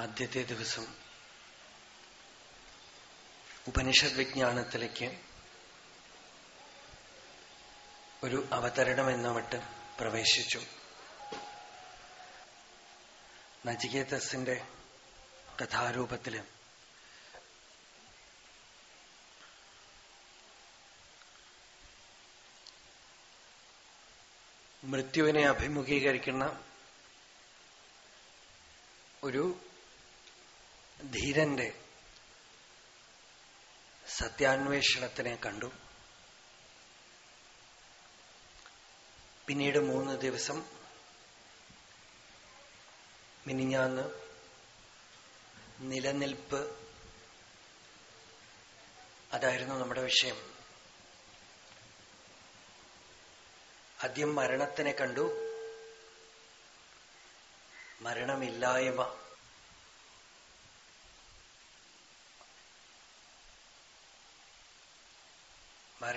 ആദ്യത്തെ ദിവസം ഉപനിഷത് വിജ്ഞാനത്തിലേക്ക് ഒരു അവതരണം എന്ന മട്ട് പ്രവേശിച്ചു. നചികേതസിന്റെ കഥാരൂപത്തിൽ മൃത്യുവിനെ അഭിമുഖീകരിക്കുന്ന ഒരു ധീരന്റെ സത്യാന്വേഷണത്തിനെ കണ്ടു. പിന്നീട് മൂന്ന് ദിവസം മിനിഞ്ഞാന്ന് നിലനിൽപ്പ് അതായിരുന്നു നമ്മുടെ വിഷയം. ആദ്യം മരണത്തിനെ കണ്ടു. മരണമില്ലായ്മ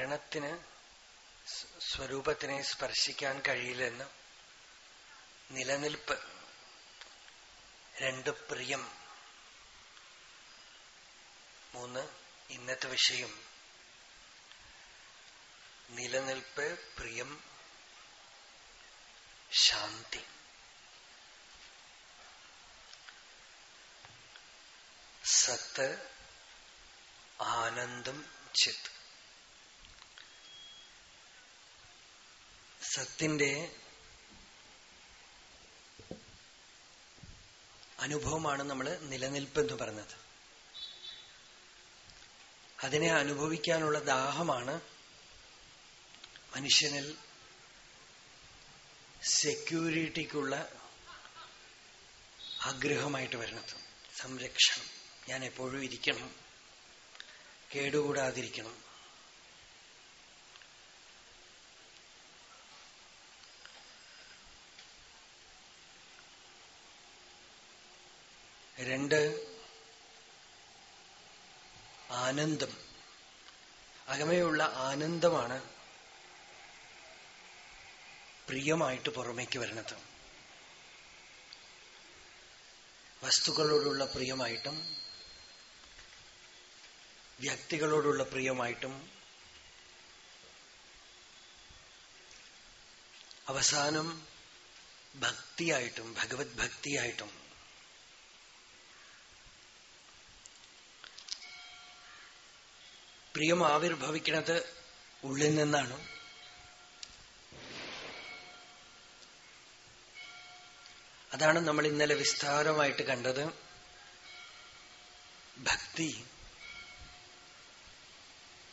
മരണത്തിന് സ്വരൂപത്തിനെ സ്പർശിക്കാൻ കഴിയില്ലെന്ന് നിലനിൽപ്പ് രണ്ട് പ്രിയം. മൂന്ന് ഇന്നത്തെ വിഷയം. നിലനിൽപ്പ് പ്രിയം ശാന്തി. സത്ത് ആനന്ദം ചിത്ത്. സത്തിന്റെ അനുഭവമാണ് നമ്മൾ നിലനിൽപ്പ് എന്ന് പറഞ്ഞത്. അതിനെ അനുഭവിക്കാനുള്ള ദാഹമാണ് മനുഷ്യനിൽ സെക്യൂരിറ്റിക്കുള്ള ആഗ്രഹമായിട്ട് വരുന്നത്. സംരക്ഷണം. ഞാൻ എപ്പോഴും ഇരിക്കണം. കേടുകൂടാതിരിക്കണം. രണ്ട് ആനന്ദം. അകമയുള്ള ആനന്ദമാണ് പ്രിയമായിട്ട് പുറമേക്ക് വരുന്നത്. വസ്തുക്കളോടുള്ള പ്രിയമായിട്ടും വ്യക്തികളോടുള്ള പ്രിയമായിട്ടും അവസാനം ഭക്തിയായിട്ടും ഭഗവത് ഭക്തിയായിട്ടും പ്രിയം ആവിർഭവിക്കുന്നത് ഉള്ളിൽ നിന്നാണ്. അതാണ് നമ്മൾ ഇന്നലെ വിസ്താരമായിട്ട് കണ്ടത്. ഭക്തി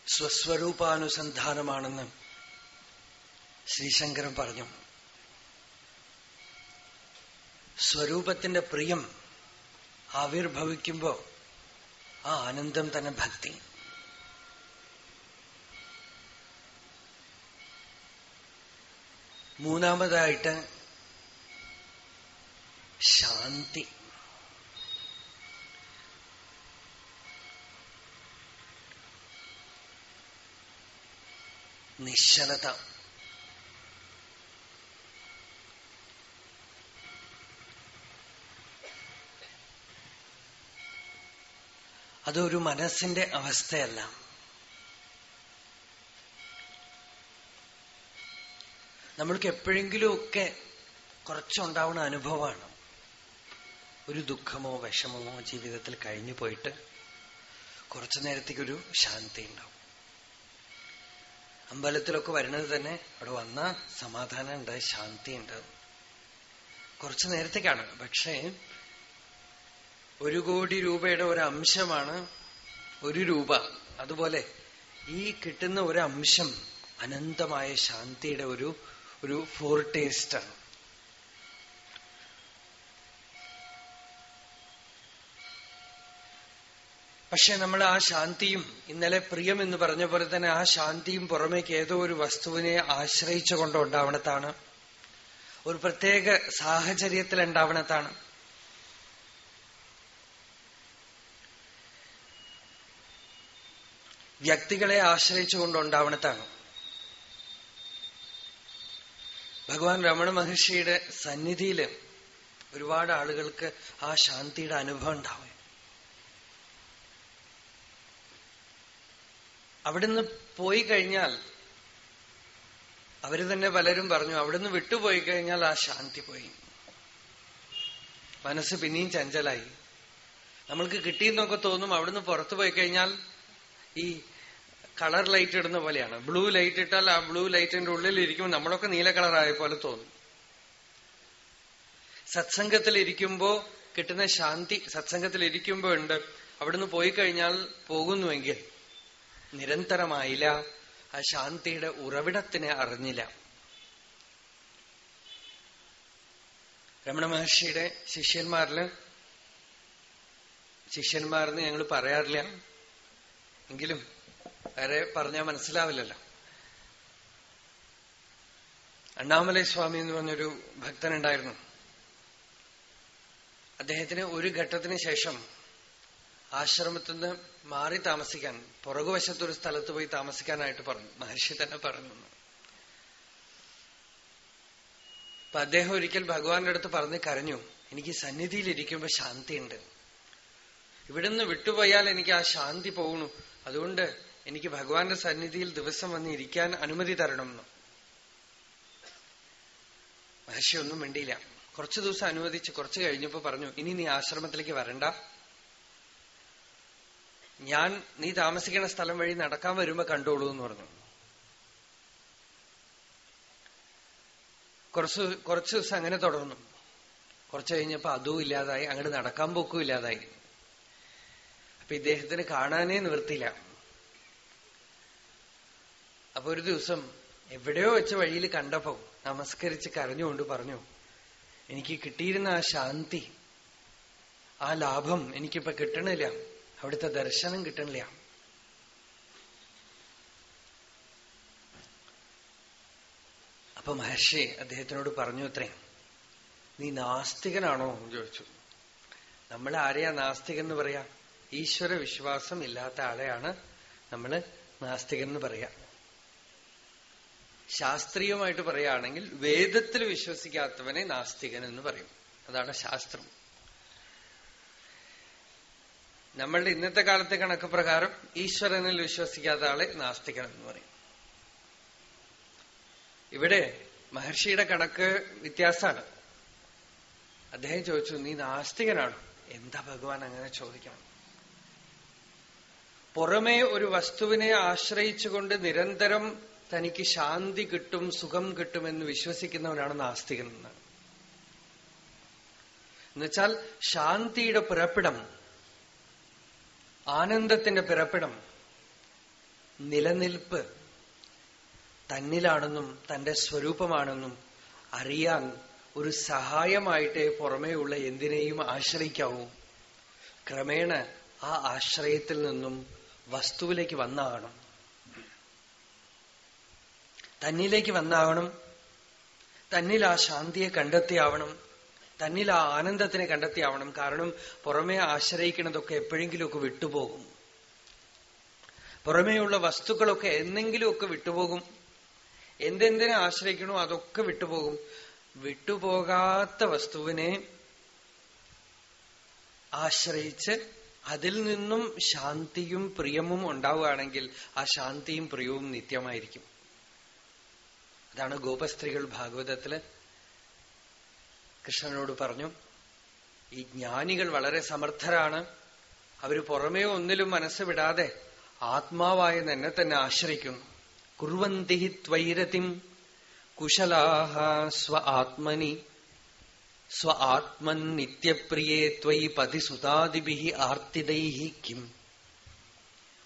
സ്വസ്വരൂപാനുസന്ധാനമാണെന്ന് ശ്രീശങ്കരൻ പറഞ്ഞു. സ്വരൂപത്തിന്റെ പ്രിയം ആവിർഭവിക്കുമ്പോ ആ ആനന്ദം തന്നെ ഭക്തി. മൂന്നാമതായിട്ട് ശാന്തി. നിശ്ചലത. അതൊരു മനസ്സിന്റെ അവസ്ഥയല്ല. നമ്മൾക്ക് എപ്പോഴെങ്കിലും ഒക്കെ കുറച്ചുണ്ടാവുന്ന അനുഭവമാണ്. ഒരു ദുഃഖമോ വിഷമമോ ജീവിതത്തിൽ കഴിഞ്ഞു പോയിട്ട് കുറച്ചു നേരത്തേക്കൊരു ശാന്തി ഉണ്ടാവും. അമ്പലത്തിലൊക്കെ വരുന്നത് തന്നെ അവിടെ വന്ന സമാധാനം ഉണ്ട് ശാന്തി ഉണ്ട്. കുറച്ചു നേരത്തേക്കാണ്. പക്ഷേ ഒരു കോടി രൂപയുടെ ഒരു അംശമാണ് ഒരു രൂപ. അതുപോലെ ഈ കിട്ടുന്ന ഒരു അംശം അനന്തമായ ശാന്തിയുടെ ഒരു ഒരു ഫോർ ടേസ്റ്റ് ആണ്. പക്ഷെ നമ്മൾ ആ ശാന്തിയും ഇന്നലെ പ്രിയം എന്ന് പറഞ്ഞ പോലെ തന്നെ ആ ശാന്തിയും പുറമേക്ക് ഏതോ ഒരു വസ്തുവിനെ ആശ്രയിച്ചുകൊണ്ട് ഉണ്ടാവണത്താണ് ഒരു പ്രത്യേക സാഹചര്യത്തിൽ ഉണ്ടാവണത്താണ് വ്യക്തികളെ ആശ്രയിച്ചുകൊണ്ട് ഉണ്ടാവണത്താണ് ഭഗവാൻ രമണ മഹർഷിയുടെ സന്നിധിയിൽ ഒരുപാട് ആളുകൾക്ക് ആ ശാന്തിയുടെ അനുഭവം ഉണ്ടാവും അവിടുന്ന് പോയി കഴിഞ്ഞാൽ അവർ തന്നെ പലരും പറഞ്ഞു അവിടുന്ന് വിട്ടുപോയി കഴിഞ്ഞാൽ ആ ശാന്തി പോയി. മനസ്സ് പിന്നെയും ചഞ്ചലായി. നമ്മൾക്ക് കിട്ടിയെന്നൊക്കെ തോന്നും അവിടുന്ന് പുറത്തു പോയി കഴിഞ്ഞാൽ ഈ കളർ ലൈറ്റ് ഇടുന്ന പോലെയാണ്. ബ്ലൂ ലൈറ്റ് ഇട്ടാൽ ആ ബ്ലൂ ലൈറ്റിന്റെ ഉള്ളിൽ ഇരിക്കുമ്പോൾ നമ്മളൊക്കെ നീല കളറായ പോലെ തോന്നും. സത്സംഗത്തിൽ ഇരിക്കുമ്പോ കിട്ടുന്ന ശാന്തി സത്സംഗത്തിൽ ഇരിക്കുമ്പോ ഉണ്ട്. അവിടുന്ന് പോയി കഴിഞ്ഞാൽ പോകുന്നുവെങ്കിൽ നിരന്തരമായില്ല. ആ ശാന്തിയുടെ ഉറവിടത്തിനെ അറിഞ്ഞില്ല. രമണ മഹർഷിയുടെ ശിഷ്യന്മാരിൽ ശിഷ്യന്മാരെന്ന് ഞങ്ങൾ പറയാറില്ല. എങ്കിലും വേറെ പറഞ്ഞാൽ മനസ്സിലാവില്ലല്ലോ. അണ്ണാമലൈ സ്വാമി എന്ന് പറഞ്ഞൊരു ഭക്തനുണ്ടായിരുന്നു. അദ്ദേഹത്തിന് ഒരു ഘട്ടത്തിന് ശേഷം ആശ്രമത്തിൽ നിന്ന് മാറി താമസിക്കാൻ പുറകുവശത്തൊരു സ്ഥലത്ത് പോയി താമസിക്കാനായിട്ട് പറഞ്ഞു. മഹർഷി തന്നെ പറഞ്ഞു. അപ്പൊ അദ്ദേഹം ഒരിക്കൽ ഭഗവാന്റെ അടുത്ത് പറഞ്ഞ് കരഞ്ഞു. എനിക്ക് സന്നിധിയിൽ ഇരിക്കുമ്പോ ശാന്തിയുണ്ട്. ഇവിടുന്ന് വിട്ടുപോയാൽ എനിക്ക് ആ ശാന്തി പോകണു അതുകൊണ്ട് എനിക്ക് ഭഗവാന്റെ സന്നിധിയിൽ ദിവസം വന്ന് ഇരിക്കാൻ അനുമതി തരണം എന്ന്. മഹർഷി ഒന്നും കുറച്ചു ദിവസം അനുവദിച്ച് കുറച്ച് കഴിഞ്ഞപ്പോ പറഞ്ഞു ഇനി നീ ആശ്രമത്തിലേക്ക് വരണ്ട. ഞാൻ നീ താമസിക്കുന്ന സ്ഥലം വഴി നടക്കാൻ വരുമ്പോ കണ്ടോളൂ എന്ന് പറഞ്ഞു. കുറച്ച് കുറച്ചു ദിവസം അങ്ങനെ തുടർന്നു. കുറച്ചു കഴിഞ്ഞപ്പോ അതും ഇല്ലാതായി അങ്ങോട്ട് നടക്കാൻ പോക്കും ഇല്ലാതായി. അപ്പൊ ഇദ്ദേഹത്തിന് കാണാനേ നിവൃത്തിയില്ല. അപ്പൊ ഒരു ദിവസം എവിടെയോ വെച്ച വഴിയിൽ കണ്ടപ്പോ നമസ്കരിച്ച് കരഞ്ഞുകൊണ്ട് പറഞ്ഞു എനിക്ക് കിട്ടിയിരുന്ന ആ ശാന്തി ആ ലാഭം എനിക്കിപ്പോ കിട്ടണില്ല. അവിടുത്തെ ദർശനം കിട്ടണില്ല. അപ്പൊ മഹർഷി അദ്ദേഹത്തിനോട് പറഞ്ഞു അത്രേ നീ നാസ്തികനാണോ? എന്ന് ചോദിച്ചു. നമ്മൾ ആരെയാ നാസ്തികൻ എന്ന് പറയാ? ഈശ്വര വിശ്വാസം ഇല്ലാത്ത ആളെയാണ് നമ്മൾ നാസ്തികൻ എന്ന് പറയാ. ശാസ്ത്രീയമായിട്ട് പറയുകയാണെങ്കിൽ വേദത്തിൽ വിശ്വസിക്കാത്തവനെ നാസ്തികൻ എന്ന് പറയും. അതാണ് ശാസ്ത്രം. നമ്മളുടെ ഇന്നത്തെ കാലത്തെ കണക്ക് പ്രകാരം ഈശ്വരനിൽ വിശ്വസിക്കാത്ത ആളെ നാസ്തികൻ എന്ന് പറയും. ഇവിടെ മഹർഷിയുടെ കണക്ക് വ്യത്യാസമാണ്. അദ്ദേഹം ചോദിച്ചു നീ നാസ്തികനാണോ? എന്താ ഭഗവാൻ അങ്ങനെ ചോദിക്കണം? പുറമേ ഒരു വസ്തുവിനെ ആശ്രയിച്ചുകൊണ്ട് നിരന്തരം തനിക്ക് ശാന്തി കിട്ടും സുഖം കിട്ടുമെന്ന് വിശ്വസിക്കുന്നവനാണ് നാസ്തികൻ എന്ന് എന്നുവെച്ചാൽ ശാന്തിയുടെ പിറപ്പിടം ആനന്ദത്തിന്റെ പിറപ്പിടം നിലനിൽപ്പ് തന്നിലാണെന്നും തന്റെ സ്വരൂപമാണെന്നും അറിയാൻ ഒരു സഹായമായിട്ടേ പുറമേയുള്ള എന്തിനേയും ആശ്രയിക്കാവൂ. ക്രമേണ ആ ആശ്രയത്തിൽ നിന്നും വസ്തുവിലേക്ക് വന്നാകണം. തന്നിലേക്ക് വന്നാവണം. തന്നിൽ ആ ശാന്തിയെ കണ്ടെത്തിയാവണം. തന്നിൽ ആ ആനന്ദത്തിനെ കണ്ടെത്തിയാവണം. കാരണം പുറമെ ആശ്രയിക്കുന്നതൊക്കെ എപ്പോഴെങ്കിലുമൊക്കെ വിട്ടുപോകും. പുറമേയുള്ള വസ്തുക്കളൊക്കെ എന്തെങ്കിലുമൊക്കെ വിട്ടുപോകും. എന്തെന്തിനെ ആശ്രയിക്കണോ അതൊക്കെ വിട്ടുപോകും. വിട്ടുപോകാത്ത വസ്തുവിനെ ആശ്രയിച്ച് അതിൽ നിന്നും ശാന്തിയും പ്രിയമും ഉണ്ടാവുകയാണെങ്കിൽ ആ ശാന്തിയും പ്രിയവും നിത്യമായിരിക്കും. അതാണ് ഗോപസ്ത്രീകൾ ഭാഗവതത്തിൽ കൃഷ്ണനോട് പറഞ്ഞു ഈ ജ്ഞാനികൾ വളരെ സമർത്ഥരാണ്. അവർ പുറമേ ഒന്നിലും മനസ്സ് വിടാതെ ആത്മാവായ എന്നെ തന്നെ ആശ്രയിക്കുന്നു. കുറുവന്തി ത്വൈരതിം കുശലാഹ സ്വ ആത്മനി. സ്വ ആത്മൻ നിത്യപ്രിയേ ത്വയി പതിസുതാദിഭി ആർത്തിദൈഹി കിം.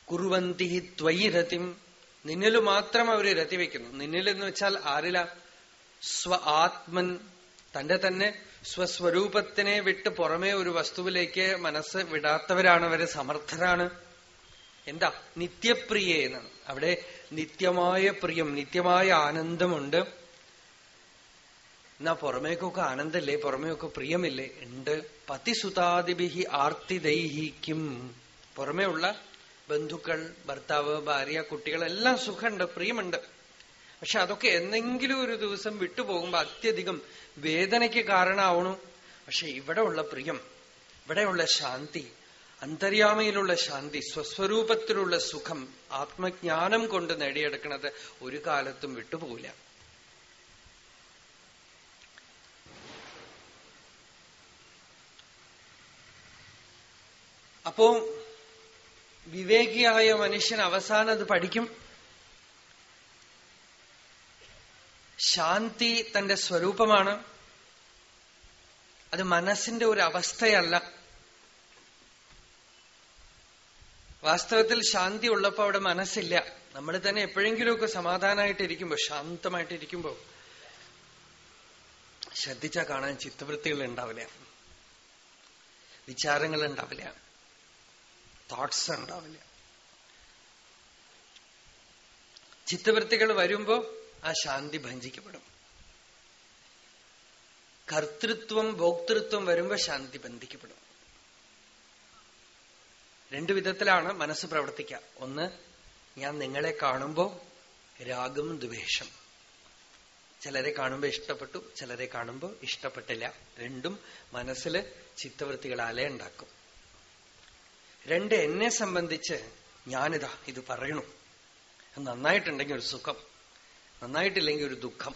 കുറുവന്തി ത്വയിരതിം നിന്നിൽ മാത്രം അവർ രതിവെക്കുന്നു നിന്നിൽ എന്ന് വെച്ചാൽ ആരില? സ്വ ആത്മൻ. തന്റെ തന്നെ സ്വസ്വരൂപത്തിനെ വിട്ട് പുറമേ ഒരു വസ്തുവിലേക്ക് മനസ്സ് വിടാത്തവരാണ് അവർ സമർത്ഥരാണ്. എന്താ? നിത്യപ്രിയ എന്നാണ്. അവിടെ നിത്യമായ പ്രിയം നിത്യമായ ആനന്ദമുണ്ട്. എന്നാ പുറമേക്കൊക്കെ ആനന്ദല്ലേ? പുറമേയൊക്കെ പ്രിയമില്ലേ? ഉണ്ട്. പതിസുതാദിഭി ആർത്തിദൈഹിക്കും. പുറമേ ഉള്ള ബന്ധുക്കൾ ഭർത്താവ് ഭാര്യ കുട്ടികൾ എല്ലാം സുഖമുണ്ട് പ്രിയമുണ്ട്. പക്ഷെ അതൊക്കെ എന്തെങ്കിലും ഒരു ദിവസം വിട്ടുപോകുമ്പോ അത്യധികം വേദനയ്ക്ക് കാരണമാവണു പക്ഷെ ഇവിടെയുള്ള പ്രിയം ഇവിടെയുള്ള ശാന്തി അന്തര്യാമയിലുള്ള ശാന്തി സ്വസ്വരൂപത്തിലുള്ള സുഖം ആത്മജ്ഞാനം കൊണ്ട് നേടിയെടുക്കുന്നത് ഒരു കാലത്തും വിട്ടുപോകില്ല. അപ്പോ വിവേകിയായ മനുഷ്യൻ അവസാനം അത് പഠിക്കും. ശാന്തി തന്റെ സ്വരൂപമാണ്. അത് മനസ്സിന്റെ ഒരു അവസ്ഥയല്ല. വാസ്തവത്തിൽ ശാന്തി ഉള്ളപ്പോ അവിടെ മനസ്സില്ല. നമ്മൾ തന്നെ എപ്പോഴെങ്കിലുമൊക്കെ സമാധാനമായിട്ടിരിക്കുമ്പോ ശാന്തമായിട്ടിരിക്കുമ്പോ ശ്രദ്ധിച്ചാൽ കാണാൻ ചിത്തവൃത്തികൾ ഉണ്ടാവില്ല വിചാരങ്ങൾ ഉണ്ടാവില്ല തോട്ട്സ് ഉണ്ടാവില്ല. ചിത്തവൃത്തികൾ വരുമ്പോ ആ ശാന്തി ഭഞ്ചിക്കപ്പെടും കർത്തൃത്വം ഭോക്തൃത്വം വരുമ്പോ ശാന്തി ബന്ധിക്കപ്പെടും. രണ്ടു വിധത്തിലാണ് മനസ്സ് പ്രവർത്തിക്കുക ഒന്ന് ഞാൻ നിങ്ങളെ കാണുമ്പോ രാഗം ദ്വേഷം. ചിലരെ കാണുമ്പോൾ ഇഷ്ടപ്പെട്ടു ചിലരെ കാണുമ്പോൾ ഇഷ്ടപ്പെട്ടില്ല. രണ്ടും മനസ്സിൽ ചിത്തവൃത്തികളാലേ ഉണ്ടാക്കും. രണ്ട് എന്നെ സംബന്ധിച്ച് ഞാനിതാ ഇത് പറയണു. നന്നായിട്ടുണ്ടെങ്കിൽ ഒരു സുഖം നന്നായിട്ടില്ലെങ്കിൽ ഒരു ദുഃഖം.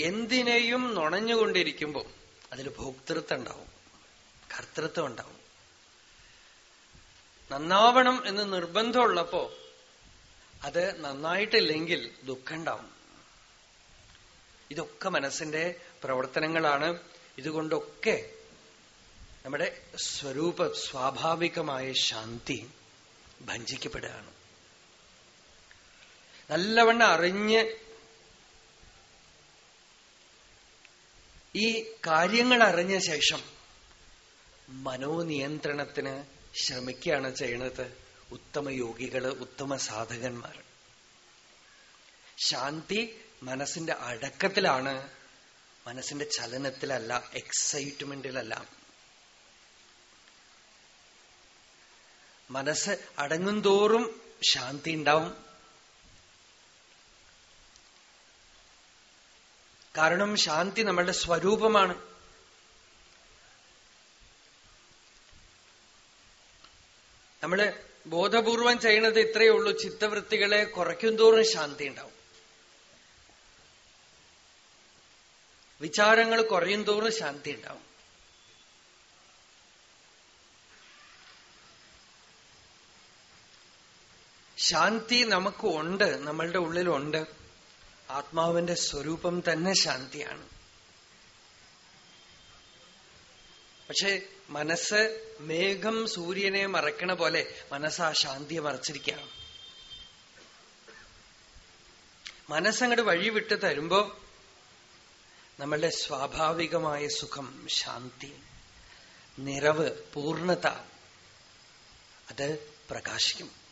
എന്തിനേയും നുണഞ്ഞുകൊണ്ടിരിക്കുമ്പോൾ അതിൽ ഭോക്തൃത്വം ഉണ്ടാവും കർത്തൃത്വം ഉണ്ടാവും. നന്നാവണം എന്ന് നിർബന്ധമുള്ളപ്പോ അത് നന്നായിട്ടില്ലെങ്കിൽ ദുഃഖം ഉണ്ടാവും ഇതൊക്കെ മനസ്സിന്റെ പ്രവർത്തനങ്ങളാണ്. ഇതുകൊണ്ടൊക്കെ നമ്മുടെ സ്വരൂപ സ്വാഭാവികമായ ശാന്തി ഭഞ്ചിക്കപ്പെടുകയാണ് നല്ലവണ്ണം അറിഞ്ഞ് ഈ കാര്യങ്ങൾ അറിഞ്ഞ ശേഷം മനോനിയന്ത്രണത്തിന് ശ്രമിക്കുകയാണ് ചെയ്യുന്നത് ഉത്തമ യോഗികൾ ഉത്തമ സാധകന്മാർ. ശാന്തി മനസ്സിന്റെ അടക്കത്തിലാണ് മനസ്സിന്റെ ചലനത്തിലല്ല എക്സൈറ്റ്മെന്റിലല്ല മനസ്സ് അടങ്ങും തോറും ശാന്തി ഉണ്ടാവും. കാരണം ശാന്തി നമ്മളുടെ സ്വരൂപമാണ്. നമ്മൾ ബോധപൂർവം ചെയ്യണത് ഇത്രയേ ഉള്ളൂ. ചിത്തവൃത്തികളെ കുറയ്ക്കും തോറും ശാന്തി ഉണ്ടാവും. വിചാരങ്ങൾ കുറയും തോറും ശാന്തി ഉണ്ടാവും. ശാന്തി നമുക്ക് ഉണ്ട് നമ്മളുടെ ഉള്ളിലുണ്ട്. ആത്മാവിന്റെ സ്വരൂപം തന്നെ ശാന്തിയാണ്. പക്ഷെ മനസ്സ് മേഘം സൂര്യനെ മറക്കണ പോലെ മനസ്സ് ആ ശാന്തിയെ മറച്ചിരിക്കുകയാണ്. മനസ്സങ്ങട് വഴിവിട്ട് തരുമ്പോ നമ്മളുടെ സ്വാഭാവികമായ സുഖം ശാന്തി നിറവ് പൂർണത അത് പ്രകാശിക്കും.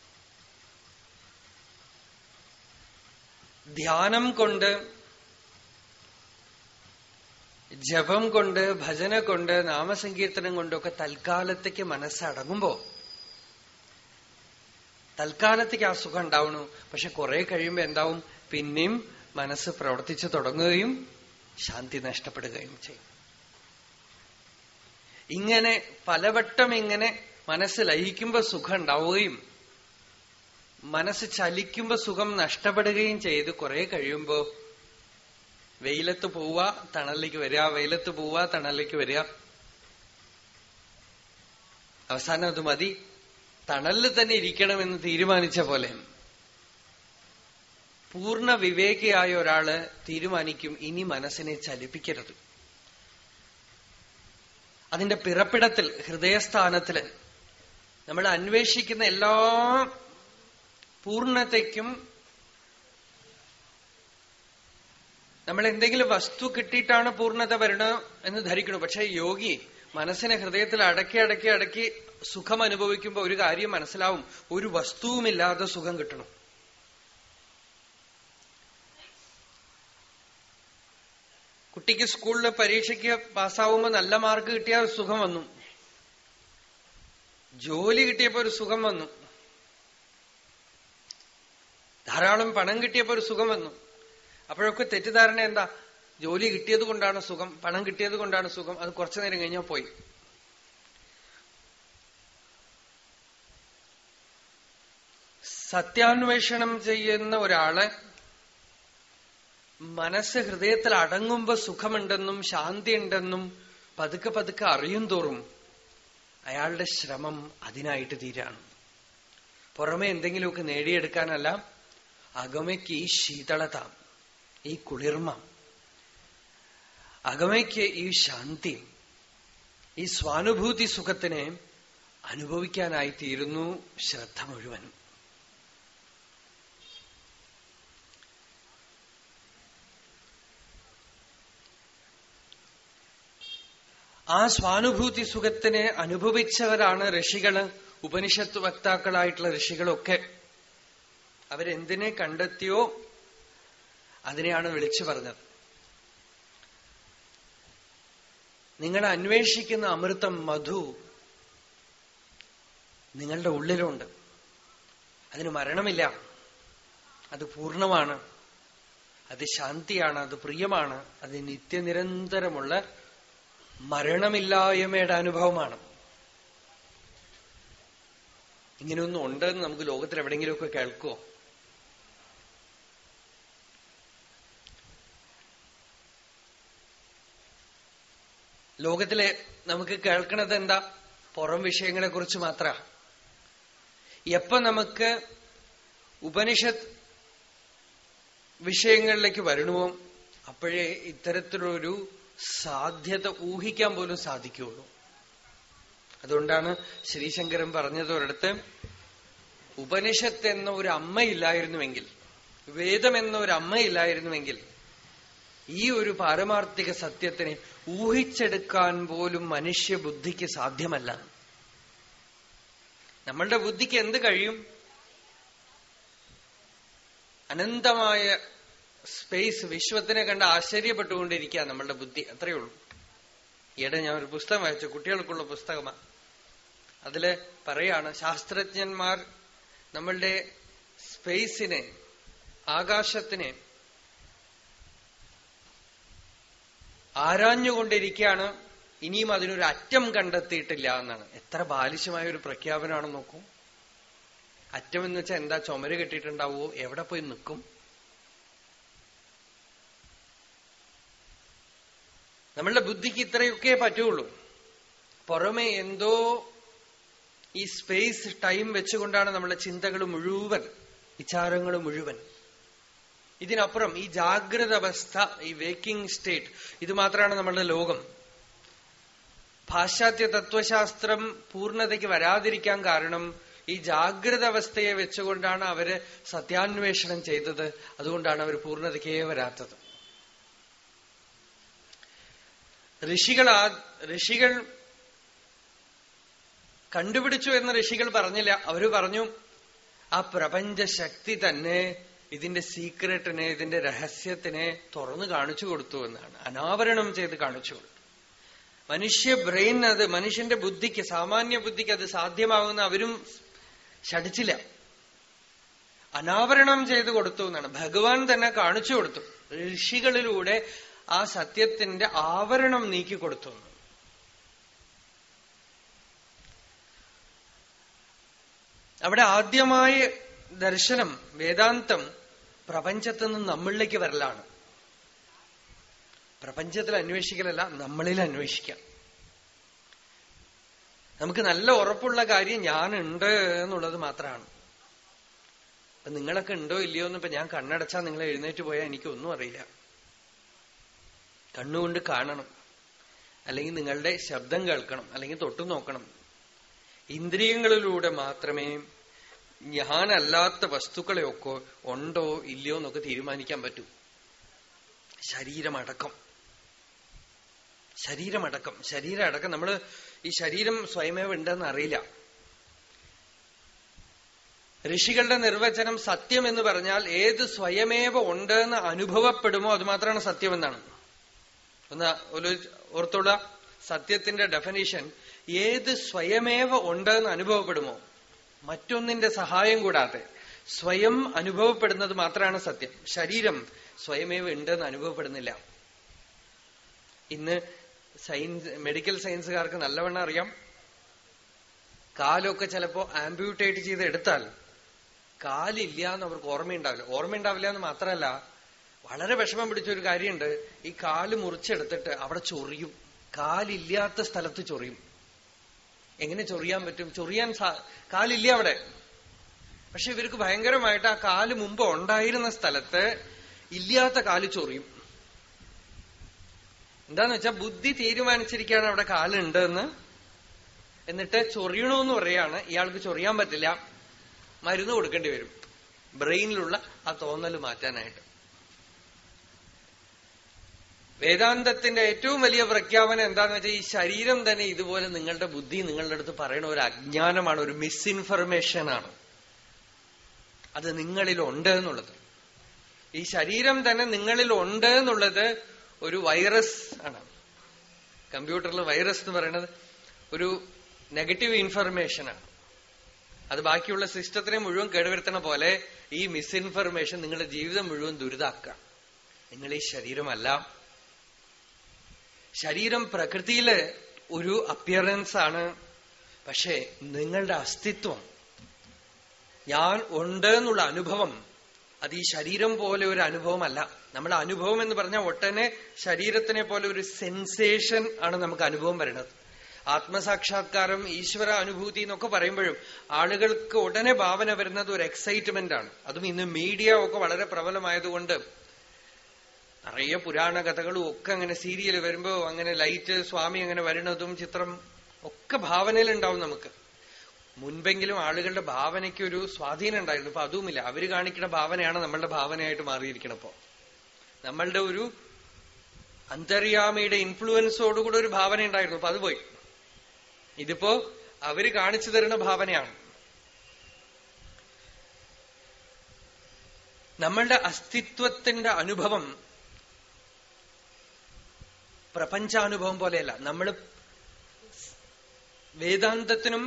ധ്യാനം കൊണ്ട് ജപം കൊണ്ട് ഭജന കൊണ്ട് നാമസങ്കീർത്തനം കൊണ്ടൊക്കെ തൽക്കാലത്തേക്ക് മനസ്സടങ്ങുമ്പോ തൽക്കാലത്തേക്ക് ആ സുഖം ഉണ്ടാവണു പക്ഷെ കുറെ കഴിയുമ്പോ എന്താവും? പിന്നെയും മനസ്സ് പ്രവർത്തിച്ചു തുടങ്ങുകയും ശാന്തി നഷ്ടപ്പെടുകയും ചെയ്യും. ഇങ്ങനെ പലവട്ടം ഇങ്ങനെ മനസ്സ് ലയിക്കുമ്പോ സുഖം ഉണ്ടാവുകയും മനസ്സ് ചലിക്കുമ്പോ സുഖം നഷ്ടപ്പെടുകയും ചെയ്ത് കുറെ കഴിയുമ്പോ വെയിലത്ത് പോവുക തണലിലേക്ക് വരിക. വെയിലത്ത് പോവുക തണലിലേക്ക് വരിക. അവസാനം അത് മതി. തണലിൽ തന്നെ ഇരിക്കണമെന്ന് തീരുമാനിച്ച പോലെ. പൂർണ വിവേകിയായ ഒരാൾ തീരുമാനിക്കും ഇനി മനസ്സിനെ ചലിപ്പിക്കരുത്. അതിന്റെ പിറപ്പിടത്തിൽ ഹൃദയസ്ഥാനത്തിൽ നമ്മൾ അന്വേഷിക്കുന്ന എല്ലാ പൂർണതയ്ക്കും നമ്മൾ എന്തെങ്കിലും വസ്തു കിട്ടിയിട്ടാണ് പൂർണത വരണം എന്ന് ധരിക്കണം. പക്ഷെ യോഗി മനസ്സിനെ ഹൃദയത്തിൽ അടക്കി അടക്കി അടക്കി സുഖം അനുഭവിക്കുമ്പോൾ ഒരു കാര്യം മനസ്സിലാവും. ഒരു വസ്തുവുമില്ലാതെ സുഖം കിട്ടണം. കുട്ടിക്ക് സ്കൂളിൽ പരീക്ഷയ്ക്ക് പാസ്സാവുമ്പോൾ നല്ല മാർക്ക് കിട്ടിയാൽ സുഖം വന്നു. ജോലി കിട്ടിയപ്പോ ഒരു സുഖം വന്നു. ധാരാളം പണം കിട്ടിയപ്പോ ഒരു സുഖം വന്നു. അപ്പോഴൊക്കെ തെറ്റിദ്ധാരണ എന്താ? ജോലി കിട്ടിയത് കൊണ്ടാണ് സുഖം പണം കിട്ടിയത് കൊണ്ടാണ് സുഖം. അത് കുറച്ചു നേരം കഴിഞ്ഞാൽ പോയി. സത്യാന്വേഷണം ചെയ്യുന്ന ഒരാൾ മനസ്സ് ഹൃദയത്തിൽ അടങ്ങുമ്പോ സുഖമുണ്ടെന്നും ശാന്തി ഉണ്ടെന്നും പതുക്കെ പതുക്കെ അറിയും തോറും അയാളുടെ ശ്രമം അതിനായിട്ട് തീരാണ്. പുറമെ എന്തെങ്കിലുമൊക്കെ നേടിയെടുക്കാനല്ല അകമയ്ക്ക് ഈ ശീതളത ഈ കുളിർമ അകമയ്ക്ക് ഈ ശാന്തി ഈ സ്വാനുഭൂതി സുഖത്തിനെ അനുഭവിക്കാനായി തീരുന്നു ശ്രദ്ധ മുഴുവനും. ആ സ്വാനുഭൂതി സുഖത്തിനെ അനുഭവിച്ചവരാണ് ഋഷികൾ ഉപനിഷത്ത് വക്താക്കളായിട്ടുള്ള ഋഷികളൊക്കെ. അവരെന്തിനെ കണ്ടെത്തിയോ അതിനെയാണ് വിളിച്ചു പറഞ്ഞത്. നിങ്ങൾ അന്വേഷിക്കുന്ന അമൃതം മധു നിങ്ങളുടെ ഉള്ളിലുണ്ട്. അതിന് മരണമില്ല. അത് പൂർണമാണ്. അത് ശാന്തിയാണ്. അത് പ്രിയമാണ്. അത് നിത്യനിരന്തരമുള്ള മരണമില്ലായ്മയുടെ അനുഭവമാണ്. ഇങ്ങനെയൊന്നും ഉണ്ടെന്ന് നമുക്ക് ലോകത്തിൽ എവിടെയെങ്കിലുമൊക്കെ കേൾക്കുമോ ലോകത്തിലെ നമുക്ക് കേൾക്കണത് എന്താ? പുറം വിഷയങ്ങളെ കുറിച്ച് മാത്ര. എപ്പോ നമുക്ക് ഉപനിഷത്ത് വിഷയങ്ങളിലേക്ക് വരണമോ? അപ്പോഴേ ഇത്തരത്തിലൊരു സാധ്യത ഊഹിക്കാൻ പോലും സാധിക്കുകയുള്ളൂ. അതുകൊണ്ടാണ് ശ്രീശങ്കരൻ പറഞ്ഞത് ഒരിടത്ത് ഉപനിഷത്ത് എന്ന ഒരു അമ്മയില്ലായിരുന്നുവെങ്കിൽ വേദം എന്ന ഒരു അമ്മയില്ലായിരുന്നുവെങ്കിൽ ഈ ഒരു പാരമാർത്ഥിക സത്യത്തിനെ ഊഹിച്ചെടുക്കാൻ പോലും മനുഷ്യബുദ്ധിക്ക് സാധ്യമല്ല. നമ്മളുടെ ബുദ്ധിക്ക് എന്ത് കഴിയും? അനന്തമായ സ്പേസ് വിശ്വത്തിനെ കണ്ട് ആശ്ചര്യപ്പെട്ടുകൊണ്ടിരിക്കുക നമ്മളുടെ ബുദ്ധി. അത്രയേ ഉള്ളൂ. ഈയിടെ ഞാൻ ഒരു പുസ്തകം വായിച്ചു. കുട്ടികൾക്കുള്ള പുസ്തകമാണ് അതിൽ പറയാണ് ശാസ്ത്രജ്ഞന്മാർ നമ്മളുടെ സ്പേസിനെ ആകാശത്തിനെ ആരാഞ്ഞുകൊണ്ടിരിക്കുകയാണ് ഇനിയും അതിനൊരു അറ്റം കണ്ടെത്തിയിട്ടില്ല എന്നാണ്. എത്ര ബാലിശമായ ഒരു പ്രഖ്യാപനമാണെന്ന് നോക്കൂ. അറ്റം എന്ന് വെച്ചാൽ എന്താ ചുമര് കെട്ടിയിട്ടുണ്ടാവോ? എവിടെ പോയി നിൽക്കും? നമ്മളുടെ ബുദ്ധിക്ക് ഇത്രയൊക്കെ പറ്റുള്ളൂ. പുറമെ എന്തോ ഈ സ്പേസ് ടൈം വെച്ചുകൊണ്ടാണ് നമ്മളുടെ ചിന്തകൾ മുഴുവൻ വിചാരങ്ങൾ മുഴുവൻ. ഇതിനപ്പുറം ഈ ജാഗ്രത അവസ്ഥ ഈ വേക്കിംഗ് സ്റ്റേറ്റ് ഇത് മാത്രമാണ് നമ്മളുടെ ലോകം. പാശ്ചാത്യ തത്വശാസ്ത്രം പൂർണതയ്ക്ക് വരാതിരിക്കാൻ കാരണം ഈ ജാഗ്രത അവസ്ഥയെ വെച്ചുകൊണ്ടാണ് അവർ സത്യാന്വേഷണം ചെയ്തത്. അതുകൊണ്ടാണ് അവർ പൂർണതയ്ക്കേ വരാത്തത്. ഋഷികൾ ഋഷികൾ കണ്ടുപിടിച്ചു എന്ന് ഋഷികൾ പറഞ്ഞില്ല. അവർ പറഞ്ഞു ആ പ്രപഞ്ച ശക്തി തന്നെ ഇതിന്റെ സീക്രട്ടിനെ ഇതിന്റെ രഹസ്യത്തിനെ തുറന്നു കാണിച്ചു കൊടുത്തു എന്നാണ്. അനാവരണം ചെയ്ത് കാണിച്ചു കൊടുത്തു. മനുഷ്യ ബ്രെയിൻ അത് മനുഷ്യന്റെ ബുദ്ധിക്ക് സാമാന്യ ബുദ്ധിക്ക് അത് സാധ്യമാകുന്ന അവരും ശടിച്ചില്ല അനാവരണം ചെയ്തു കൊടുത്തു എന്നാണ്. ഭഗവാൻ തന്നെ കാണിച്ചു കൊടുത്തു. ഋഷികളിലൂടെ ആ സത്യത്തിന്റെ ആവരണം നീക്കി കൊടുത്തു അവിടെ ആദ്യമായ ദർശനം വേദാന്തം പ്രപഞ്ചത്തിൽ നിന്ന് നമ്മളിലേക്ക് വരലാണ്. പ്രപഞ്ചത്തിൽ അന്വേഷിക്കലല്ല നമ്മളിൽ അന്വേഷിക്കാം. നമുക്ക് നല്ല ഉറപ്പുള്ള കാര്യം ഞാനുണ്ട് എന്നുള്ളത് മാത്രമാണ്. അപ്പൊ നിങ്ങളൊക്കെ ഉണ്ടോ ഇല്ലയോ എന്ന് ഇപ്പൊ ഞാൻ കണ്ണടച്ചാൽ നിങ്ങൾ എഴുന്നേറ്റ് പോയാൽ എനിക്കൊന്നും അറിയില്ല. കണ്ണുകൊണ്ട് കാണണം. അല്ലെങ്കിൽ നിങ്ങളുടെ ശബ്ദം കേൾക്കണം. അല്ലെങ്കിൽ തൊട്ടു നോക്കണം ഇന്ദ്രിയങ്ങളിലൂടെ മാത്രമേ ഞാനല്ലാത്ത വസ്തുക്കളെയൊക്കെ ഉണ്ടോ ഇല്ലയോ എന്നൊക്കെ തീരുമാനിക്കാൻ പറ്റൂ. ശരീരമടക്കം. ശരീരമടക്കം. ശരീരം അടക്കം നമ്മൾ ഈ ശരീരം സ്വയമേവ ഉണ്ടെന്ന് അറിയില്ല. ഋഷികളുടെ നിർവചനം സത്യം എന്ന് പറഞ്ഞാൽ ഏത് സ്വയമേവ ഉണ്ടെന്ന് അനുഭവപ്പെടുമോ അത് മാത്രമാണ് സത്യമെന്നാണ് ഒന്ന് ഒരു ഓർത്തോള. സത്യത്തിന്റെ ഡെഫനീഷൻ ഏത് സ്വയമേവ ഉണ്ടെന്ന് അനുഭവപ്പെടുമോ മറ്റൊന്നിന്റെ സഹായം കൂടാതെ സ്വയം അനുഭവപ്പെടുന്നത് മാത്രമാണ് സത്യം. ശരീരം സ്വയമേവ ഉണ്ടെന്ന് അനുഭവപ്പെടുന്നില്ല. ഇന്ന് സയൻസ് മെഡിക്കൽ സയൻസുകാർക്ക് നല്ലവണ്ണം അറിയാം. കാലൊക്കെ ചിലപ്പോ ആംബ്യൂട്ടേറ്റ് ചെയ്ത് എടുത്താൽ കാലില്ല എന്ന് അവർക്ക് ഓർമ്മയുണ്ടാവില്ല. ഓർമ്മയുണ്ടാവില്ല എന്ന് മാത്രമല്ല വളരെ വിഷമം പിടിച്ച ഒരു കാര്യമുണ്ട്. ഈ കാൽ മുറിച്ചെടുത്തിട്ട് അവിടെ ചൊറിയും. കാലില്ലാത്ത സ്ഥലത്ത് ചൊറിയും. എങ്ങനെ ചൊറിയാൻ പറ്റും? ചൊറിയാൻ കാലില്ല അവിടെ? പക്ഷെ ഇവർക്ക് ഭയങ്കരമായിട്ട് ആ കാൽ മുമ്പ് ഉണ്ടായിരുന്ന സ്ഥലത്ത് ഇല്ലാത്ത കാൽ ചൊറിയും. എന്താന്ന് വെച്ചാൽ ബുദ്ധി തീരുമാനിച്ചിരിക്കുകയാണ് അവിടെ കാലുണ്ട് എന്ന് എന്നിട്ട് ചൊറിയണമെന്ന് പറയാണ് ഇയാൾക്ക് ചൊറിയാൻ പറ്റില്ല. മരുന്ന് കൊടുക്കേണ്ടി വരും. ബ്രെയിനിലുള്ള ആ തോന്നൽ മാറ്റാനായിട്ട്. വേദാന്തത്തിന്റെ ഏറ്റവും വലിയ പ്രഖ്യാപനം എന്താന്ന് വെച്ചാൽ ഈ ശരീരം തന്നെ ഇതുപോലെ നിങ്ങളുടെ ബുദ്ധി നിങ്ങളുടെ അടുത്ത് പറയണ ഒരു അജ്ഞാനമാണ് ഒരു മിസ്ഇൻഫർമേഷൻ ആണ്. അത് നിങ്ങളിൽ ഉണ്ട് എന്നുള്ളത്. ഈ ശരീരം തന്നെ നിങ്ങളിൽ ഉണ്ട് എന്നുള്ളത് ഒരു വൈറസ് ആണ്. കമ്പ്യൂട്ടറിൽ വൈറസ് എന്ന് പറയുന്നത് ഒരു നെഗറ്റീവ് ഇൻഫർമേഷൻ ആണ്. അത് ബാക്കിയുള്ള സിസ്റ്റത്തിനെ മുഴുവൻ കേടുവരുത്തണ പോലെ ഈ മിസ്ഇൻഫർമേഷൻ നിങ്ങളുടെ ജീവിതം മുഴുവൻ ദുരിതാക്കുക നിങ്ങൾ ഈ ശരീരമല്ല. ശരീരം പ്രകൃതിയിൽ ഒരു അപ്പിയറൻസ് ആണ്. പക്ഷേ നിങ്ങളുടെ അസ്തിത്വം ഞാൻ ഉണ്ട് എന്നുള്ള അനുഭവം അത് ഈ ശരീരം പോലെ ഒരു അനുഭവമല്ല. നമ്മുടെ അനുഭവം എന്ന് പറഞ്ഞാൽ ഒട്ടനെ ശരീരത്തിനെ പോലെ ഒരു സെൻസേഷൻ ആണ് നമുക്ക് അനുഭവം വരുന്നത്. ആത്മസാക്ഷാത്കാരം ഈശ്വര അനുഭൂതി എന്നൊക്കെ പറയുമ്പോഴും ആളുകൾക്ക് ഉടനെ ഭാവന വരുന്നത് ഒരു എക്സൈറ്റ്മെന്റ് ആണ്. അതും ഇന്ന് മീഡിയ ഒക്കെ വളരെ പ്രബലമായതുകൊണ്ട് നിറയെ പുരാണ കഥകളും ഒക്കെ അങ്ങനെ സീരിയൽ വരുമ്പോ അങ്ങനെ ലൈറ്റ് സ്വാമി അങ്ങനെ വരുന്നതും ചിത്രം ഒക്കെ ഭാവനയിലുണ്ടാവും നമുക്ക്. മുൻപെങ്കിലും ആളുകളുടെ ഭാവനയ്ക്ക് ഒരു സ്വാധീനം ഉണ്ടായിരുന്നു. ഇപ്പൊ അതുമില്ല. അവർ കാണിക്കുന്ന ഭാവനയാണ് നമ്മളുടെ ഭാവനയായിട്ട് മാറിയിരിക്കണപ്പോ. നമ്മളുടെ ഒരു അന്തര്യാമയുടെ ഇൻഫ്ലുവൻസോടുകൂടെ ഒരു ഭാവന ഉണ്ടായിരുന്നു. അപ്പൊ അത് പോയി. ഇതിപ്പോ അവർ കാണിച്ചു തരുന്ന ഭാവനയാണ്. നമ്മളുടെ അസ്തിത്വത്തിന്റെ അനുഭവം പ്രപഞ്ചാനുഭവം പോലെയല്ല. നമ്മൾ വേദാന്തത്തിനും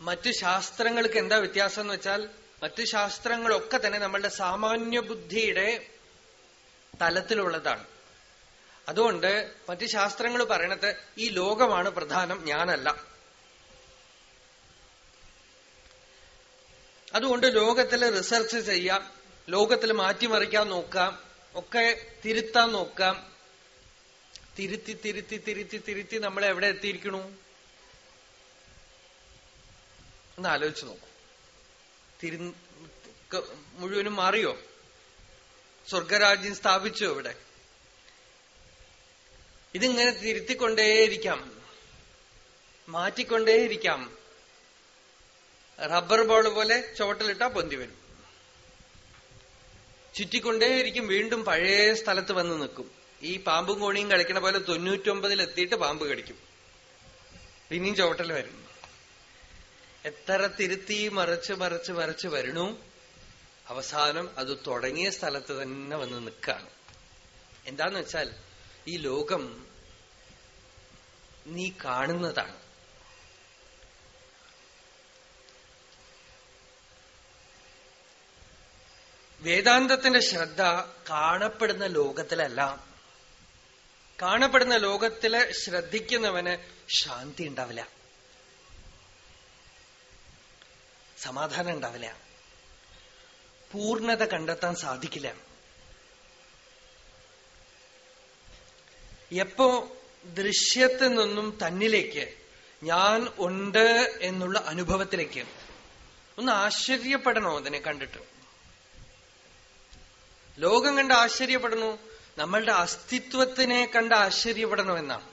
മറ്റു ശാസ്ത്രങ്ങൾക്ക് എന്താ വ്യത്യാസം എന്ന് വെച്ചാൽ മറ്റ് ശാസ്ത്രങ്ങളൊക്കെ തന്നെ നമ്മളുടെ സാമാന്യ ബുദ്ധിയുടെ തലത്തിലുള്ളതാണ്. അതുകൊണ്ട് മറ്റു ശാസ്ത്രങ്ങൾ പറയണത് ഈ ലോകമാണ് പ്രധാനം ഞാനല്ല. അതുകൊണ്ട് ലോകത്തിൽ റിസർച്ച് ചെയ്യാം ലോകത്തിൽ മാറ്റിമറിക്കാൻ നോക്കാം ഒക്കെ തിരുത്താൻ നോക്കാം തിരുത്തി തിരുത്തി തിരുത്തി തിരുത്തി നമ്മൾ എവിടെ എത്തിയിരിക്കണു? ഒന്ന് ആലോചിച്ചു നോക്കൂ. തിരു മുഴുവനും മാറിയോ? സ്വർഗരാജ്യം സ്ഥാപിച്ചു ഇവിടെ? ഇതിങ്ങനെ തിരുത്തിക്കൊണ്ടേയിരിക്കാം. മാറ്റിക്കൊണ്ടേയിരിക്കാം. റബ്ബർ ബോൾ പോലെ ചുവട്ടിലിട്ടാ പൊന്തി വരും. ചുറ്റിക്കൊണ്ടേയിരിക്കും വീണ്ടും പഴയ സ്ഥലത്ത് വന്ന് നിൽക്കും. ഈ പാമ്പും കോണിയും കളിക്കണ പോലെ തൊണ്ണൂറ്റൊമ്പതിൽ എത്തിയിട്ട് പാമ്പ് കടിക്കും. പിന്നെയും ചുവട്ടൽ വരും. എത്ര തിരുത്തി മറച്ച് മറച്ച് മറച്ച് വരണു. അവസാനം അത് തുടങ്ങിയ സ്ഥലത്ത് തന്നെ വന്ന് നിൽക്കാണ്. എന്താന്ന് വെച്ചാൽ ഈ ലോകം നീ കാണുന്നതാണ്. വേദാന്തത്തിന്റെ ശ്രദ്ധ കാണപ്പെടുന്ന ലോകത്തിലല്ല. കാണപ്പെടുന്ന ലോകത്തിൽ ശ്രദ്ധിക്കുന്നവന് ശാന്തി ഉണ്ടാവില്ല. സമാധാനം ഉണ്ടാവില്ല. പൂർണത കണ്ടെത്താൻ സാധിക്കില്ല. എപ്പോ ദൃശ്യത്തിൽ നിന്നും തന്നിലേക്ക് ഞാൻ ഉണ്ട് എന്നുള്ള അനുഭവത്തിലേക്ക് ഒന്ന് ആശ്ചര്യപ്പെടണോ അതിനെ കണ്ടിട്ട്? ലോകം കണ്ട് ആശ്ചര്യപ്പെടണു? നമ്മളുടെ അസ്തിത്വത്തിനെ കണ്ട് ആശ്ചര്യപ്പെടണം എന്നാണ്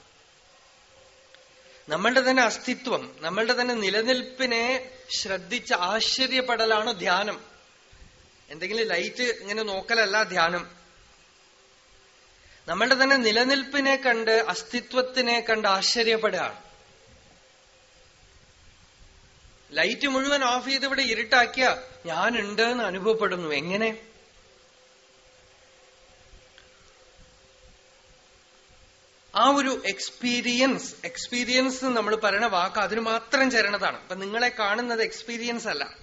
നമ്മളുടെ തന്നെ അസ്തിത്വം നമ്മളുടെ തന്നെ നിലനിൽപ്പിനെ ശ്രദ്ധിച്ച് ആശ്ചര്യപ്പെടലാണ് ധ്യാനം. എന്തെങ്കിലും ലൈറ്റ് ഇങ്ങനെ നോക്കലല്ല ധ്യാനം. നമ്മളുടെ തന്നെ നിലനിൽപ്പിനെ കണ്ട് അസ്തിത്വത്തിനെ കണ്ട് ആശ്ചര്യപ്പെടുകയാണ്. ലൈറ്റ് മുഴുവൻ ഓഫ് ചെയ്ത് ഇവിടെ ഇരുട്ടാക്കിയ ഞാനുണ്ട് എന്ന് അനുഭവപ്പെടുന്നു. എങ്ങനെ? ആ ഒരു എക്സ്പീരിയൻസ് എക്സ്പീരിയൻസ് നമ്മൾ പറയണ വാക്ക് അതിന് മാത്രം ചേരണതാണ്. അപ്പൊ നിങ്ങളെ കാണുന്നത് എക്സ്പീരിയൻസ് അല്ല.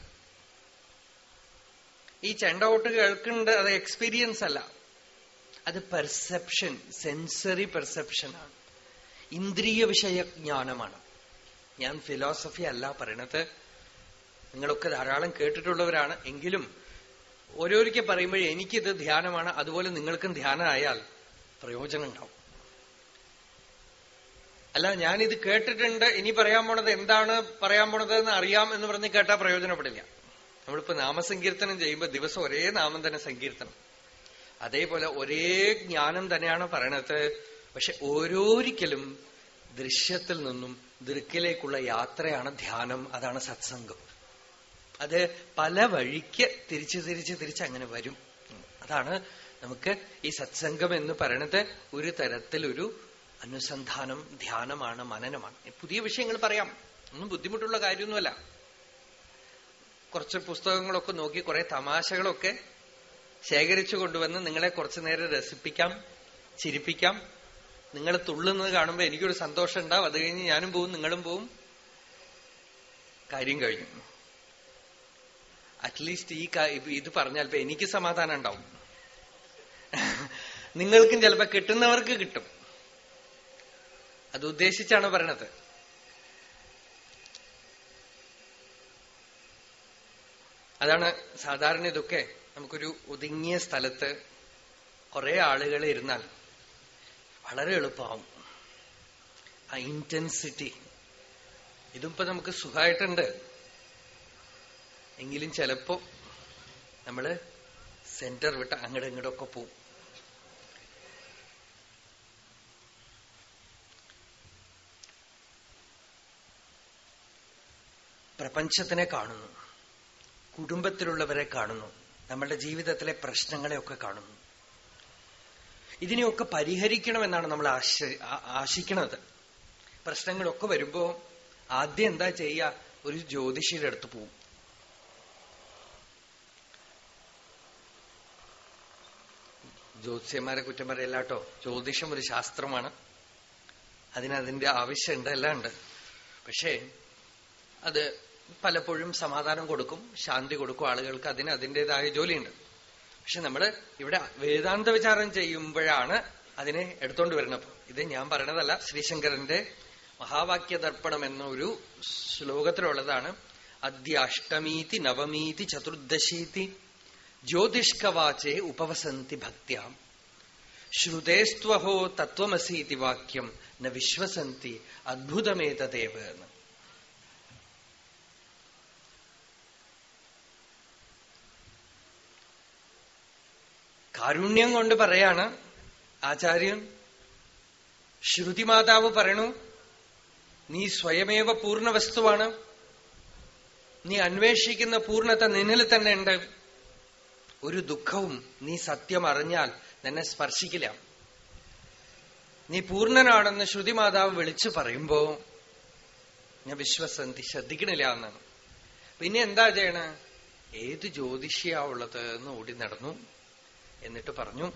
ഈ ചെണ്ട ഔട്ട് കേൾക്കുന്നത് അത് എക്സ്പീരിയൻസ് അല്ല. അത് പെർസെപ്ഷൻ സെൻസറി പെർസെപ്ഷനാണ് ഇന്ദ്രിയ വിഷയ ജ്ഞാനമാണ്. ഞാൻ ഫിലോസഫി അല്ല പറയണത്. നിങ്ങളൊക്കെ ധാരാളം കേട്ടിട്ടുള്ളവരാണ്. എങ്കിലും ഓരോരിക്കൽ പറയുമ്പോഴേ എനിക്കിത് ധ്യാനമാണ്. അതുപോലെ നിങ്ങൾക്കും ധ്യാനമായാൽ പ്രയോജനം ഉണ്ടാവും അല്ല ഞാനിത് കേട്ടിട്ടുണ്ട്. ഇനി പറയാൻ പോണത് എന്താണ്? പറയാൻ പോണത് എന്ന് അറിയാം എന്ന് പറഞ്ഞ് കേട്ടാൽ പ്രയോജനപ്പെടില്ല. നമ്മളിപ്പോ നാമസങ്കീർത്തനം ചെയ്യുമ്പോൾ ദിവസം ഒരേ നാമം തന്നെ സങ്കീർത്തനം. അതേപോലെ ഒരേ ജ്ഞാനം തന്നെയാണ് പറയണത്. പക്ഷെ ഓരോരിക്കലും ദൃശ്യത്തിൽ നിന്നും ദൃക്കിലേക്കുള്ള യാത്രയാണ് ധ്യാനം അതാണ് സത്സംഗം. അത് പല വഴിക്ക് തിരിച്ച് തിരിച്ച് തിരിച്ച് അങ്ങനെ വരും. അതാണ് നമുക്ക് ഈ സത്സംഗം എന്ന് പറയണത് ഒരു തരത്തിലൊരു അനുസന്ധാനം ധ്യാനമാണ് മനനമാണ്. പുതിയ വിഷയങ്ങൾ പറയാം. ഒന്നും ബുദ്ധിമുട്ടുള്ള കാര്യമൊന്നുമല്ല. കുറച്ച് പുസ്തകങ്ങളൊക്കെ നോക്കി കുറെ തമാശകളൊക്കെ ശേഖരിച്ചു കൊണ്ടുവന്ന് നിങ്ങളെ കുറച്ചു നേരം രസിപ്പിക്കാം ചിരിപ്പിക്കാം. നിങ്ങൾ തുള്ളുന്നത് കാണുമ്പോൾ എനിക്കൊരു സന്തോഷം ഉണ്ടാവും. അത് കഴിഞ്ഞ് ഞാനും പോവും നിങ്ങളും പോവും. കാര്യം കഴിഞ്ഞു. അറ്റ്ലീസ്റ്റ് ഈ ഇത് പറഞ്ഞാൽ എനിക്ക് സമാധാനം ഉണ്ടാവും. നിങ്ങൾക്കും ചിലപ്പോ കിട്ടുന്നവർക്ക് കിട്ടും. അത് ഉദ്ദേശിച്ചാണ് പറയണത്. അതാണ് സാധാരണ ഇതൊക്കെ നമുക്കൊരു ഒതുങ്ങിയ സ്ഥലത്ത് കുറെ ആളുകൾ ഇരുന്നാൽ വളരെ എളുപ്പമാവും ആ ഇന്റൻസിറ്റി ഇതിപ്പോ നമുക്ക് സുഖമായിട്ടുണ്ട് എങ്കിലും ചിലപ്പോ നമ്മൾ സെന്റർ വിട്ട് അങ്ങോട്ടും ഇങ്ങോട്ടൊക്കെ പോവും. പ്രപഞ്ചത്തിനെ കാണുന്നു. കുടുംബത്തിലുള്ളവരെ കാണുന്നു. നമ്മളുടെ ജീവിതത്തിലെ പ്രശ്നങ്ങളെയൊക്കെ കാണുന്നു. ഇതിനെയൊക്കെ പരിഹരിക്കണമെന്നാണ് നമ്മൾ ആശ ആശിക്കുന്നത് പ്രശ്നങ്ങളൊക്കെ വരുമ്പോ ആദ്യം എന്താ ചെയ്യുക ഒരു ജ്യോതിഷിയുടെ അടുത്ത് പോവും. ജ്യോതിഷന്മാരെ കുറ്റം പറയല്ല കേട്ടോ. ജ്യോതിഷം ഒരു ശാസ്ത്രമാണ്. അതിനതിന്റെ ആവശ്യമുണ്ട് എല്ലാം ഉണ്ട്. പക്ഷേ അത് പലപ്പോഴും സമാധാനം കൊടുക്കും ശാന്തി കൊടുക്കും ആളുകൾക്ക് അതിന് അതിന്റെതായ ജോലിയുണ്ട്. പക്ഷെ നമ്മൾ ഇവിടെ വേദാന്ത വിചാരം ചെയ്യുമ്പോഴാണ് അതിനെ എടുത്തോണ്ട് വരുന്നത്. ഇത് ഞാൻ പറയണതല്ല ശ്രീശങ്കരന്റെ മഹാവാക്യ ദർപ്പണം എന്ന ഒരു ശ്ലോകത്തിലുള്ളതാണ് അദ്യ അഷ്ടമീതി നവമീതി ചതുർദശീതി ജ്യോതിഷ്കവാചേ ഉപവസന്തി ഭക്യാം ശ്രുതേസ്ത്വഹോ തത്വമസീതി വാക്യം ന വിശ്വസന്തി അദ്ഭുതമേതദേവ് എന്ന്. കാരുണ്യം കൊണ്ട് പറയാണ് ആചാര്യൻ. ശ്രുതിമാതാവ് പറയണു നീ സ്വയമേവ പൂർണ വസ്തുവാണ്. നീ അന്വേഷിക്കുന്ന പൂർണത നിന്നിൽ തന്നെ ഉണ്ട്. ഒരു ദുഃഖവും നീ സത്യം അറിഞ്ഞാൽ നിന്നെ സ്പർശിക്കില്ല. നീ പൂർണനാണെന്ന് ശ്രുതിമാതാവ് വിളിച്ചു പറയുമ്പോ ഞാൻ വിശ്വസന്ധി ശ്രദ്ധിക്കണില്ല എന്നാണ്. പിന്നെ എന്താ ചെയ്യണേ? ഏത് ജ്യോതിഷിയാ ഉള്ളത് എന്ന് ഓടി നടന്നു. എന്നിട്ട് പറഞ്ഞു.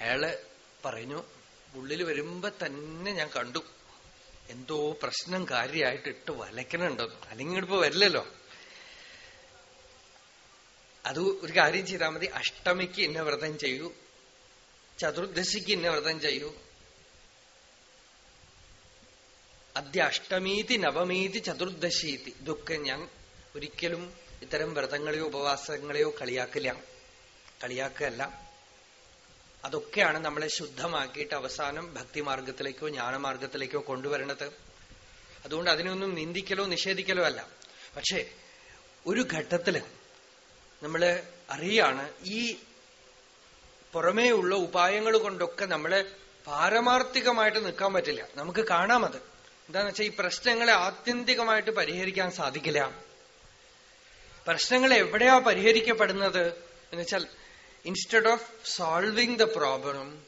അയാൾ പറഞ്ഞു ഉള്ളിൽ വരുമ്പോ തന്നെ ഞാൻ കണ്ടു. എന്തോ പ്രശ്നം കാര്യമായിട്ട് ഇട്ട് വലയ്ക്കണുണ്ടോ. അല്ലെങ്കിൽ ഇപ്പൊ വരില്ലല്ലോ. അത് ഒരു കാര്യം ചെയ്താൽ മതി. അഷ്ടമിക്ക് ഇന്ന വ്രതം ചെയ്യൂ. ചതുർദശിക്ക് ഇന്ന വ്രതം ചെയ്യൂ. അദ്യ അഷ്ടമീതി നവമീതി ചതുർദശീതി. ഇതൊക്കെ ഞാൻ ഒരിക്കലും ഇത്തരം വ്രതങ്ങളെയോ ഉപവാസങ്ങളെയോ കളിയാക്കില്ല. കളിയാക്കല്ല അതൊക്കെയാണ് നമ്മളെ ശുദ്ധമാക്കിയിട്ട് അവസാനം ഭക്തിമാർഗത്തിലേക്കോ ജ്ഞാനമാർഗത്തിലേക്കോ കൊണ്ടുവരണത്. അതുകൊണ്ട് അതിനൊന്നും നിന്ദിക്കലോ നിഷേധിക്കലോ അല്ല. പക്ഷേ ഒരു ഘട്ടത്തിൽ നമ്മൾ അറിയാണ് ഈ പുറമേയുള്ള ഉപായങ്ങൾ കൊണ്ടൊക്കെ നമ്മൾ പാരമാർത്ഥികമായിട്ട് നിൽക്കാൻ പറ്റില്ല. നമുക്ക് കാണാം അത്. എന്താന്ന് വെച്ചാൽ ഈ പ്രശ്നങ്ങളെ ആത്യന്തികമായിട്ട് പരിഹരിക്കാൻ സാധിക്കില്ല. പ്രശ്നങ്ങൾ എവിടെയാ പരിഹരിക്കപ്പെടുന്നത് എന്ന് instead of solving the problem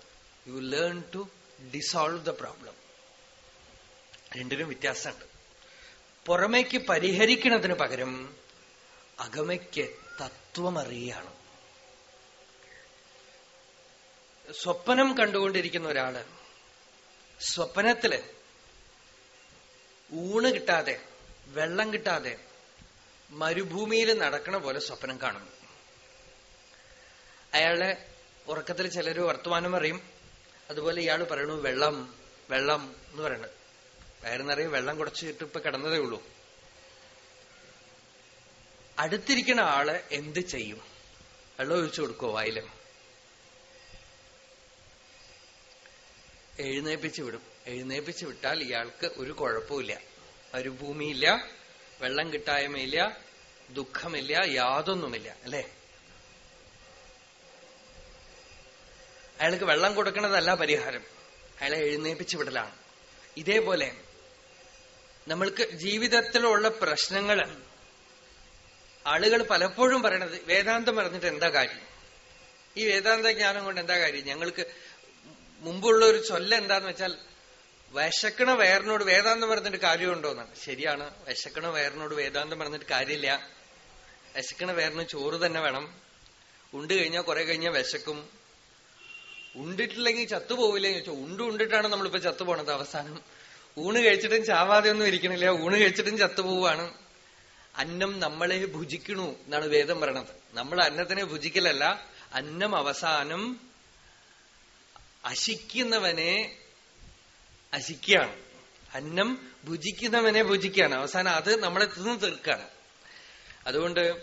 you learn to dissolve the problem രണ്ടിനും വ്യത്യാസമുണ്ട്. പുറമേക്ക് പരിഹരിക്കുന്നതിന് പകരം അകമയ്ക്ക് തത്വമറിയാണ് സ്വപ്നം കണ്ടുകൊണ്ടിരിക്കുന്ന ഒരാൾ സ്വപ്നത്തിൽ ഊണ് കിട്ടാതെ വെള്ളം കിട്ടാതെ മരുഭൂമിയിൽ നടക്കണ പോലെ സ്വപ്നം കാണുന്നു. അയാൾ ഉറക്കത്തിൽ ചിലര് വർത്തമാനം പറയും. അതുപോലെ ഇയാൾ പറയണു വെള്ളം വെള്ളം എന്ന് പറയണത്. വയറുന്നറിയ വെള്ളം കുടച്ചിട്ട് ഇപ്പൊ കിടന്നതേ ഉള്ളൂ. അടുത്തിരിക്കുന്ന ആൾ എന്ത് ചെയ്യും? വെള്ളം ഒഴിച്ചു കൊടുക്കോ വായിലും? എഴുന്നേപ്പിച്ച് വിടും. എഴുന്നേപ്പിച്ച് വിട്ടാൽ ഇയാൾക്ക് ഒരു കുഴപ്പമില്ല ഒരു ഭൂമിയില്ല വെള്ളം കിട്ടായ്മയില്ല ദുഃഖമില്ല യാതൊന്നുമില്ല അല്ലേ? അയാൾക്ക് വെള്ളം കൊടുക്കണതല്ല പരിഹാരം. അയാളെ എഴുന്നേപ്പിച്ചു വിടലാണ് ഇതേപോലെ നമ്മൾക്ക് ജീവിതത്തിലുള്ള പ്രശ്നങ്ങൾ ആളുകൾ പലപ്പോഴും പറയണത് വേദാന്തം പറഞ്ഞിട്ട് എന്താ കാര്യം? ഈ വേദാന്ത ജ്ഞാനം കൊണ്ട് എന്താ കാര്യം? ഞങ്ങൾക്ക് മുമ്പുള്ള ഒരു ചൊല്ല എന്താന്ന് വെച്ചാൽ വിശക്കണ വയറിനോട് വേദാന്തം പറഞ്ഞിട്ട് കാര്യമുണ്ടോ എന്നാണ് ശരിയാണ് വിശക്കണ വയറിനോട് വേദാന്തം പറഞ്ഞിട്ട് കാര്യമില്ല. വിശക്കണ വയറിന് ചോറ് തന്നെ വേണം. ഉണ്ട് കഴിഞ്ഞാൽ കുറെ കഴിഞ്ഞാൽ വിശക്കും. ഉണ്ടിട്ടില്ലെങ്കിൽ ചത്തുപോകില്ലേ ചോദിച്ചോ. ഉണ്ട് ഉണ്ടിട്ടാണ് നമ്മളിപ്പോ ചത്തുപോണത്. അവസാനം ഊണ് കഴിച്ചിട്ടും ചാവാതെ ഒന്നും ഇരിക്കണില്ല. ഊണ് കഴിച്ചിട്ടും ചത്തുപോവാണ്. അന്നം നമ്മളെ ഭുജിക്കണു എന്നാണ് വേദം പറയണത്. നമ്മൾ അന്നത്തിനെ ഭുജിക്കലല്ല. അന്നം അവസാനം അശിക്കുന്നവനെ അശിക്കുകയാണ്. അന്നം ഭുജിക്കുന്നവനെ ഭുജിക്കുകയാണ്. അവസാനം അത് നമ്മളെ തിന്നു തീർക്കാണ് അതുകൊണ്ട്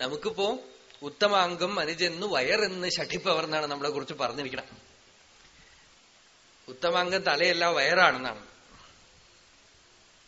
നമുക്കിപ്പോ ഉത്തമാംഗം അനുജെന്ന് വയറെന്ന് ഷഠിപ്പവർ എന്നാണ് നമ്മളെ കുറിച്ച് പറഞ്ഞിരിക്കണം. ഉത്തമാംഗം തലയല്ല വയറാണെന്നാണ്.